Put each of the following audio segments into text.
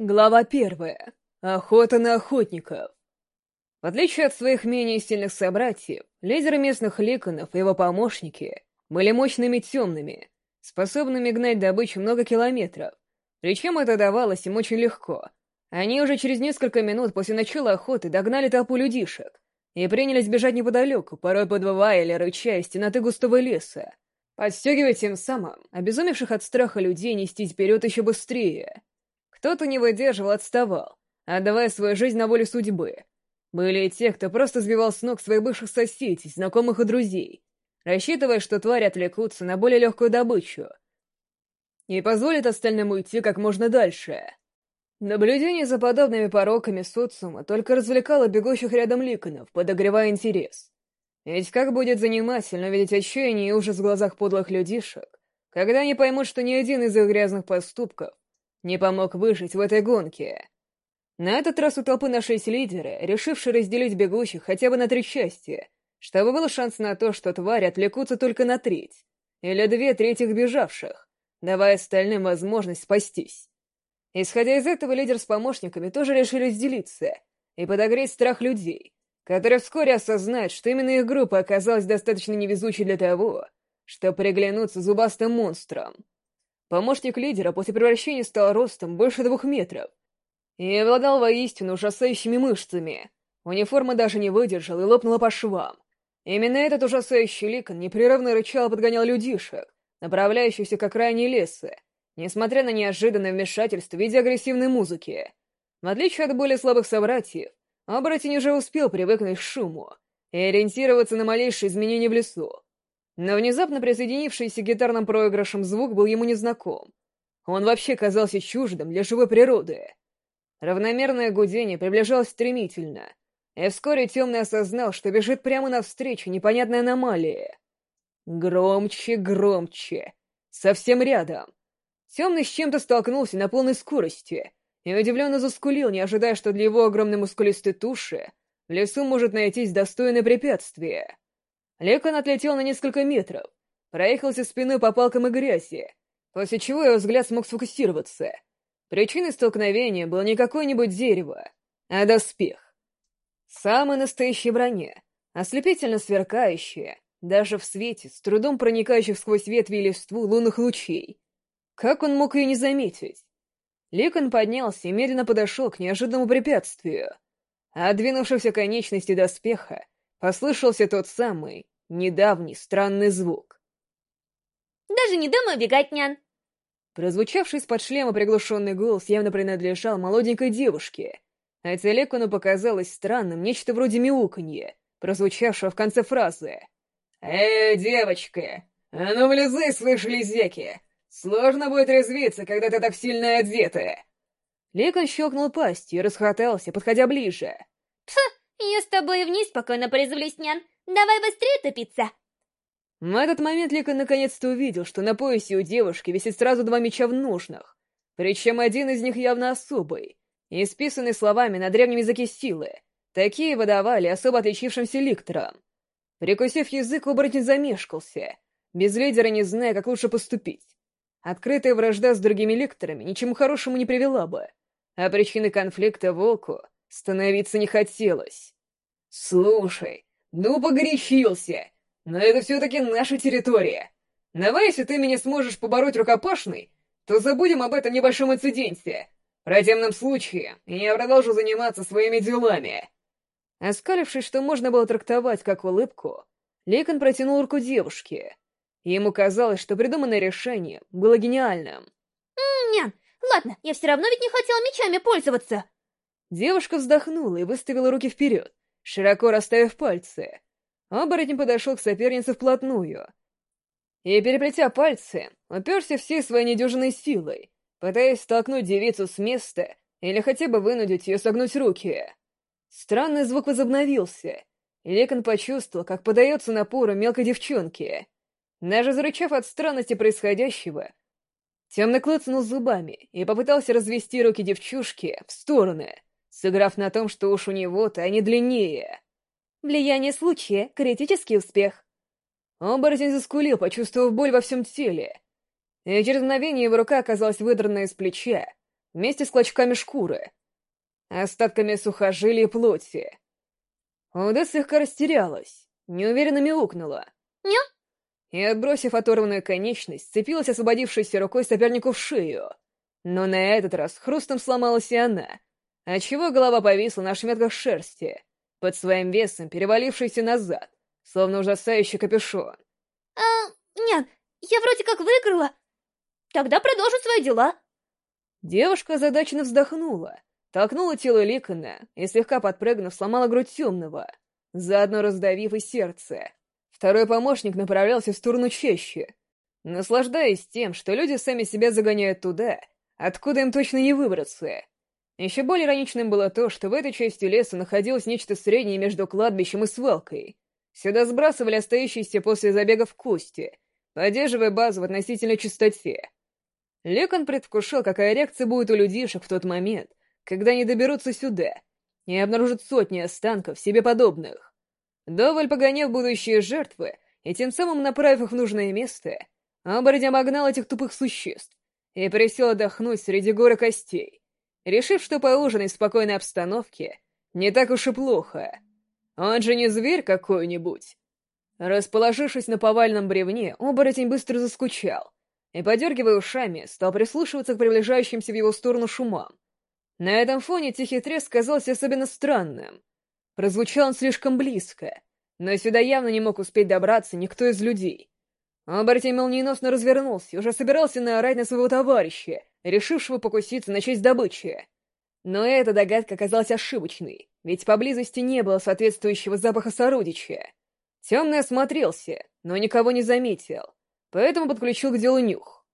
Глава первая. Охота на охотников. В отличие от своих менее сильных собратьев, лидеры местных ликонов и его помощники были мощными темными, способными гнать добычу много километров, причем это давалось им очень легко. Они уже через несколько минут после начала охоты догнали толпу людишек и принялись бежать неподалеку, порой подвывая или рыча из темноты густого леса, подстегивая тем самым обезумевших от страха людей нести вперед еще быстрее — кто-то не выдерживал, отставал, отдавая свою жизнь на волю судьбы. Были и те, кто просто сбивал с ног своих бывших соседей, знакомых и друзей, рассчитывая, что твари отвлекутся на более легкую добычу и позволят остальным уйти как можно дальше. Наблюдение за подобными пороками социума только развлекало бегущих рядом ликонов, подогревая интерес. Ведь как будет занимательно видеть отчаяние и ужас в глазах подлых людишек, когда они поймут, что ни один из их грязных поступков не помог выжить в этой гонке. На этот раз у толпы нашлись лидеры, решившие разделить бегущих хотя бы на три части, чтобы был шанс на то, что твари отвлекутся только на треть, или две трети бежавших, давая остальным возможность спастись. Исходя из этого, лидер с помощниками тоже решили разделиться и подогреть страх людей, которые вскоре осознают, что именно их группа оказалась достаточно невезучей для того, чтобы приглянуться зубастым монстром. Помощник лидера после превращения стал ростом больше двух метров и обладал воистину ужасающими мышцами. Униформа даже не выдержала и лопнула по швам. Именно этот ужасающий ликон непрерывно рычал и подгонял людишек, направляющихся к окраине леса, несмотря на неожиданное вмешательство в виде агрессивной музыки. В отличие от более слабых собратьев, оборотень уже успел привыкнуть к шуму и ориентироваться на малейшие изменения в лесу. Но внезапно присоединившийся к гитарным проигрышам звук был ему незнаком. Он вообще казался чуждым для живой природы. Равномерное гудение приближалось стремительно, и вскоре Темный осознал, что бежит прямо навстречу непонятной аномалии. Громче, громче. Совсем рядом. Темный с чем-то столкнулся на полной скорости и удивленно заскулил, не ожидая, что для его огромной мускулистой туши в лесу может найтись достойное препятствие. Лекон отлетел на несколько метров, проехался спиной по палкам и грязи, после чего его взгляд смог сфокусироваться. Причиной столкновения было не какое-нибудь дерево, а доспех. Самая настоящая броня, ослепительно сверкающая, даже в свете, с трудом проникающих сквозь ветви и листву лунных лучей. Как он мог ее не заметить? Ликон поднялся и медленно подошел к неожиданному препятствию. От двинувшихся конечности доспеха послышался тот самый, недавний странный звук. «Даже не думаю бегать, нян!» Прозвучавший из-под шлема приглушенный голос явно принадлежал молоденькой девушке, а Телекуну показалось странным нечто вроде мяуканья, прозвучавшего в конце фразы. «Эй, девочка, а ну влезай, слышь, лизеки! Сложно будет резвиться, когда ты так сильно одета!» Лекон щелкнул пастью и расхотался, подходя ближе. «Пф, я с тобой вниз спокойно порезвлюсь, нян. Давай быстрее топиться!» В этот момент Лика наконец-то увидел, что на поясе у девушки висит сразу два меча в ножнах, причем один из них явно особый, исписанный словами на древнем языке силы. Такие выдавали особо отличившимся ликторам. Прикусив язык, оборотень замешкался, без лидера не зная, как лучше поступить. Открытая вражда с другими лекторами ничему хорошему не привела бы, а причины конфликта волку становиться не хотелось. «Слушай, ну, погорячился. Но это все-таки наша территория. Давай, если ты меня сможешь побороть рукопашной, то забудем об этом небольшом инциденте. В противном случае я продолжу заниматься своими делами. Оскалившись, что можно было трактовать как улыбку, Лейкон протянул руку девушке. Ему казалось, что придуманное решение было гениальным. «Нян, ладно, я все равно ведь не хотела мечами пользоваться!» Девушка вздохнула и выставила руки вперед широко расставив пальцы. Оборотень подошел к сопернице вплотную. И, переплетя пальцы, уперся всей своей недюжинной силой, пытаясь столкнуть девицу с места или хотя бы вынудить ее согнуть руки. Странный звук возобновился, и Лекон почувствовал, как подается напору мелкой девчонки. Даже зарычав от странности происходящего, темно клыцнул зубами и попытался развести руки девчушки в стороны — сыграв на том, что уж у него-то они длиннее. Влияние случая — критический успех. Оборотень заскулил, почувствовав боль во всем теле. И через мгновение его рука оказалась выдрана из плеча, вместе с клочками шкуры, остатками сухожилия и плоти. Уда слегка растерялась, неуверенно мяукнула. «Ню?» И, отбросив оторванную конечность, сцепилась освободившейся рукой сопернику в шею. Но на этот раз хрустом сломалась и она, отчего голова повисла на шметках шерсти, под своим весом перевалившийся назад, словно ужасающий капюшон. «А, нет, я вроде как выиграла. Тогда продолжу свои дела». Девушка озадаченно вздохнула, толкнула тело Ликона и, слегка подпрыгнув, сломала грудь темного, заодно раздавив и сердце. Второй помощник направлялся в сторону чаще, наслаждаясь тем, что люди сами себя загоняют туда, откуда им точно не выбраться. Еще более ироничным было то, что в этой части леса находилось нечто среднее между кладбищем и свалкой. Сюда сбрасывали остающиеся после забегов кости, поддерживая базу в относительной чистоте. Лекон предвкушал, какая реакция будет у людишек в тот момент, когда они доберутся сюда и обнаружат сотни останков себе подобных. Доволь погоняв будущие жертвы и тем самым направив их в нужное место, оборотень обогнал этих тупых существ и присел отдохнуть среди горы костей, решив, что поужинать в спокойной обстановке не так уж и плохо. Он же не зверь какой-нибудь. Расположившись на повальном бревне, оборотень быстро заскучал и, подергивая ушами, стал прислушиваться к приближающимся в его сторону шумам. На этом фоне тихий треск казался особенно странным. Прозвучал он слишком близко, но сюда явно не мог успеть добраться никто из людей. Оборотень молниеносно развернулся и уже собирался наорать на своего товарища, решившего покуситься на честь добычи. Но эта догадка оказалась ошибочной, ведь поблизости не было соответствующего запаха сородича. Темный осмотрелся, но никого не заметил, поэтому подключил к делу нюх.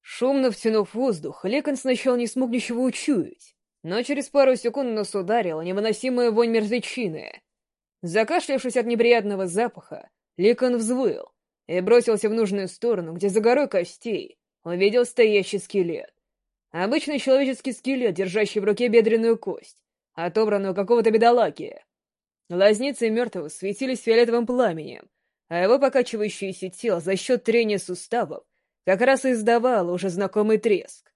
Шумно втянув воздух, Лекон сначала не смог ничего учуять, но через пару секунд нос ударила невыносимая вонь мерзлячины. Закашлявшись от неприятного запаха, Лекон взвыл и бросился в нужную сторону, где за горой костей увидел стоящий скелет. Обычный человеческий скелет, держащий в руке бедренную кость, отобранную какого-то бедолаги. Глазницы мертвого светились фиолетовым пламенем, а его покачивающееся тело за счет трения суставов как раз издавало уже знакомый треск.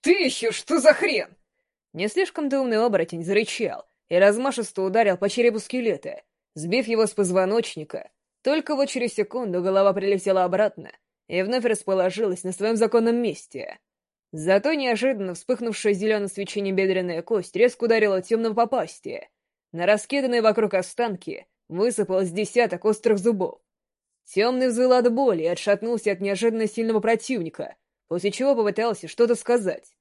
«Ты еще что за хрен?» Не слишком умный оборотень зарычал и размашисто ударил по черепу скелета, сбив его с позвоночника. Только вот через секунду голова прилетела обратно и вновь расположилась на своем законном месте. Зато неожиданно вспыхнувшая зеленым свечением бедренная кость резко ударила темного попасти. На раскиданные вокруг останки высыпалось десяток острых зубов. Темный взвыл от боли и отшатнулся от неожиданно сильного противника, после чего попытался что-то сказать.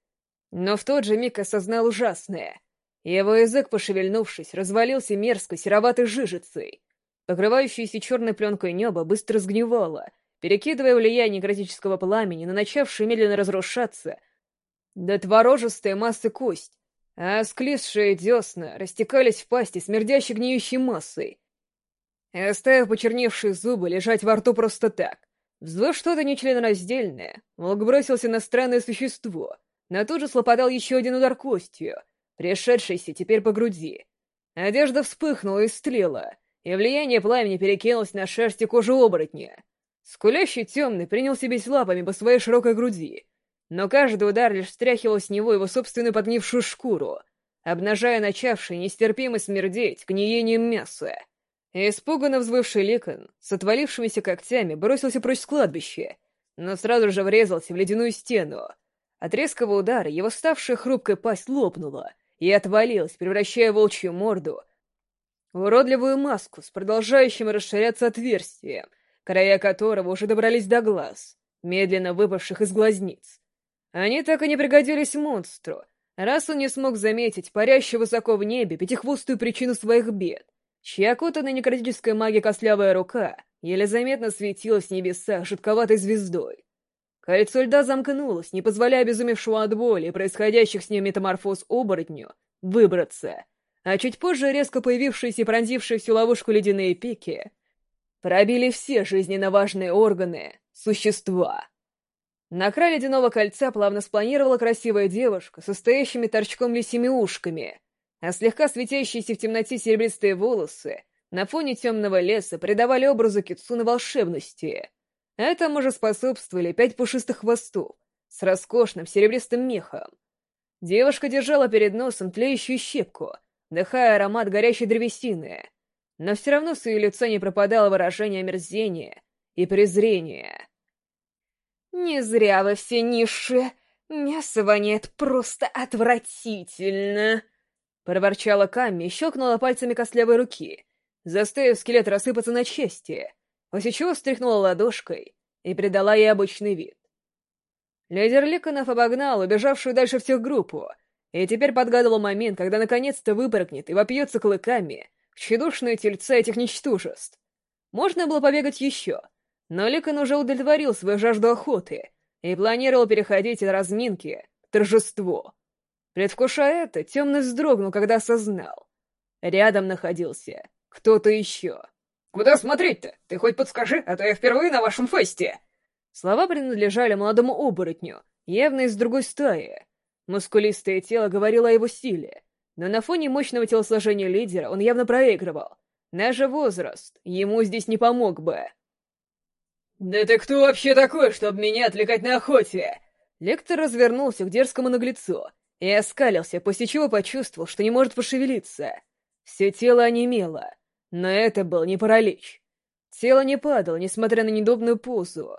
Но в тот же миг осознал ужасное. Его язык, пошевельнувшись, развалился мерзкой сероватой жижицей. Покрывающееся черной пленкой небо быстро сгнивало, перекидывая влияние критического пламени на начавшую медленно разрушаться до творожистой массы кость, а склизшие десна растекались в пасти смердящей гниющей массой, оставив почерневшие зубы лежать во рту просто так. Взвыв что-то нечленораздельное, волк бросился на странное существо, но тут же слопотал еще один удар костью, пришедшийся теперь по груди. Одежда вспыхнула и стрела, и влияние пламени перекинулось на шерсть и кожу оборотня. Скулящий темный принял себе лапами по своей широкой груди, но каждый удар лишь стряхивал с него его собственную подгнившую шкуру, обнажая начавший нестерпимо смердеть гниением мяса. Испуганно взвывший Ликон с отвалившимися когтями бросился прочь с кладбища, но сразу же врезался в ледяную стену. От резкого удара его ставшая хрупкая пасть лопнула и отвалилась, превращая волчью морду в уродливую маску с продолжающим расширяться отверстием, края которого уже добрались до глаз, медленно выпавших из глазниц. Они так и не пригодились монстру, раз он не смог заметить парящую высоко в небе пятихвостую причину своих бед — чья окутанная некротической магией костлявая рука еле заметно светилась в небесах жутковатой звездой. Кольцо льда замкнулось, не позволяя обезумевшему от боли и происходящих с ним метаморфоз оборотню выбраться, а чуть позже резко появившиеся и пронзившие всю ловушку ледяные пики пробили все жизненно важные органы существа. На край ледяного кольца плавно спланировала красивая девушка, состоящими торчком лисими ушками — а слегка светящиеся в темноте серебристые волосы на фоне темного леса придавали образу Китсуны волшебности. Этому же способствовали пять пушистых хвостов с роскошным серебристым мехом. Девушка держала перед носом тлеющую щепку, вдыхая аромат горящей древесины, но все равно с ее лица не пропадало выражение омерзения и презрения. «Не зря вы все низшие. Мясо воняет просто отвратительно!» Проворчала Камми и щелкнула пальцами костлявой руки, заставив скелет рассыпаться на части, после чего встряхнула ладошкой и придала ей обычный вид. Лидер Ликонов обогнал убежавшую дальше всех группу, и теперь подгадывал момент, когда наконец-то выпрыгнет и вопьется клыками тщедушные тельца этих ничтожеств. Можно было побегать еще, но Ликон уже удовлетворил свою жажду охоты и планировал переходить от разминки к торжеству. Предвкушая это, темный вздрогнул, когда осознал. Рядом находился кто-то еще. «Куда смотреть-то? Ты хоть подскажи, а то я впервые на вашем фесте!» Слова принадлежали молодому оборотню, явно из другой стаи. Мускулистое тело говорило о его силе, но на фоне мощного телосложения лидера он явно проигрывал. Даже возраст ему здесь не помог бы. «Да ты кто вообще такой, чтобы меня отвлекать на охоте?» Лектор развернулся к дерзкому наглецу и оскалился, после чего почувствовал, что не может пошевелиться. Все тело онемело, но это был не паралич. Тело не падало, несмотря на недобную позу.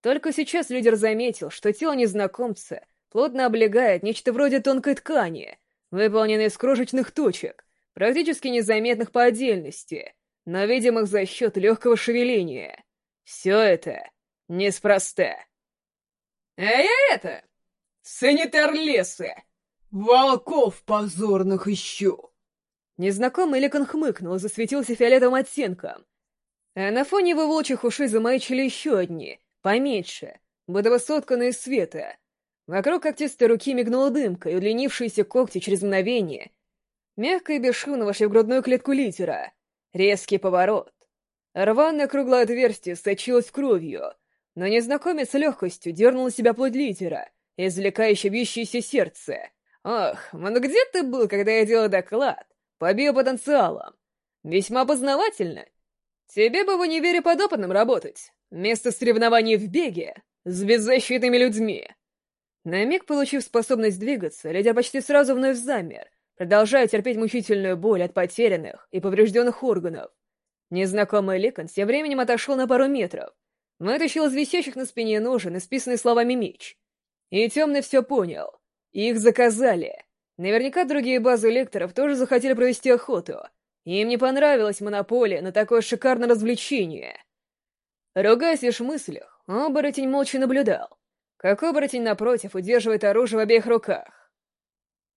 Только сейчас лидер заметил, что тело незнакомца плотно облегает нечто вроде тонкой ткани, выполненной из крошечных точек, практически незаметных по отдельности, но видимых за счет легкого шевеления. Все это неспроста. «А я это... санитар леса! Волков позорных ищу!» Незнакомый Ликон хмыкнул и засветился фиолетовым оттенком. А на фоне его волчьих ушей замаячили еще одни, Поменьше, будто сотканные из света. Вокруг когтистой руки мигнула дымка, и удлинившиеся когти через мгновение мягко и бесшумно вошли в грудную клетку литера. Резкий поворот. Рваное круглое отверстие сочилось кровью, но незнакомец с легкостью дернул на себя плоть литера, извлекающий бьющееся сердце. «Ах, ну где ты был, когда я делал доклад по биопотенциалам? Весьма познавательно. Тебе бы в универе подопытным работать. Место соревнований в беге с беззащитными людьми. На миг получив способность двигаться, лидер почти сразу вновь замер, продолжая терпеть мучительную боль от потерянных и поврежденных органов. Незнакомый Ликон тем временем отошел на пару метров, вытащил из висящих на спине ножен исписанный словами меч. И Темный все понял. Их заказали. Наверняка другие базы лекторов тоже захотели провести охоту. Им не понравилась монополия на такое шикарное развлечение. Ругаясь лишь в мыслях, оборотень молча наблюдал, как оборотень напротив удерживает оружие в обеих руках.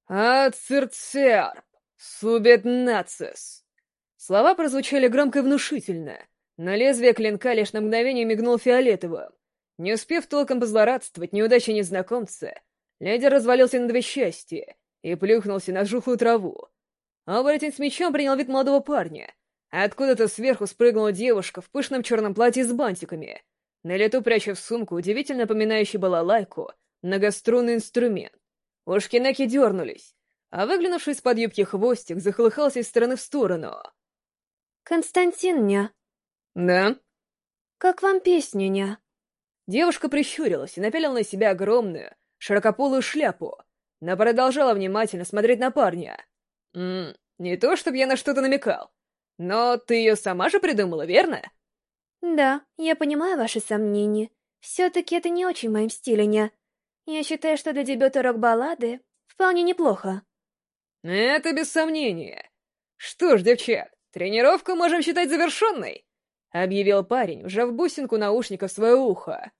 «Ацерцерп! Субет нацис!» Слова прозвучали громко и внушительно, но лезвие клинка лишь на мгновение мигнул фиолетовым. Не успев толком позлорадствовать неудачи незнакомца, лидер развалился на две части и плюхнулся на жухлую траву. Оборотень с мечом принял вид молодого парня — Откуда-то сверху спрыгнула девушка в пышном черном платье с бантиками, на лету пряча в сумку удивительно напоминающий балалайку многострунный инструмент. Ушки Неки дернулись, а выглянувший из-под юбки хвостик захлыхался из стороны в сторону. «Константин, ня?» «Да?» «Как вам песня, ня?» Девушка прищурилась и напялила на себя огромную, широкополую шляпу, но продолжала внимательно смотреть на парня. «Ммм, не то, чтобы я на что-то намекал. Но ты ее сама же придумала, верно? Да, я понимаю ваши сомнения. Все-таки это не очень моим стилем, не. Я считаю, что для дебюта рок-баллады вполне неплохо. Это без сомнения. Что ж, девчат, тренировку можем считать завершенной, объявил парень, вжав бусинку наушника в свое ухо.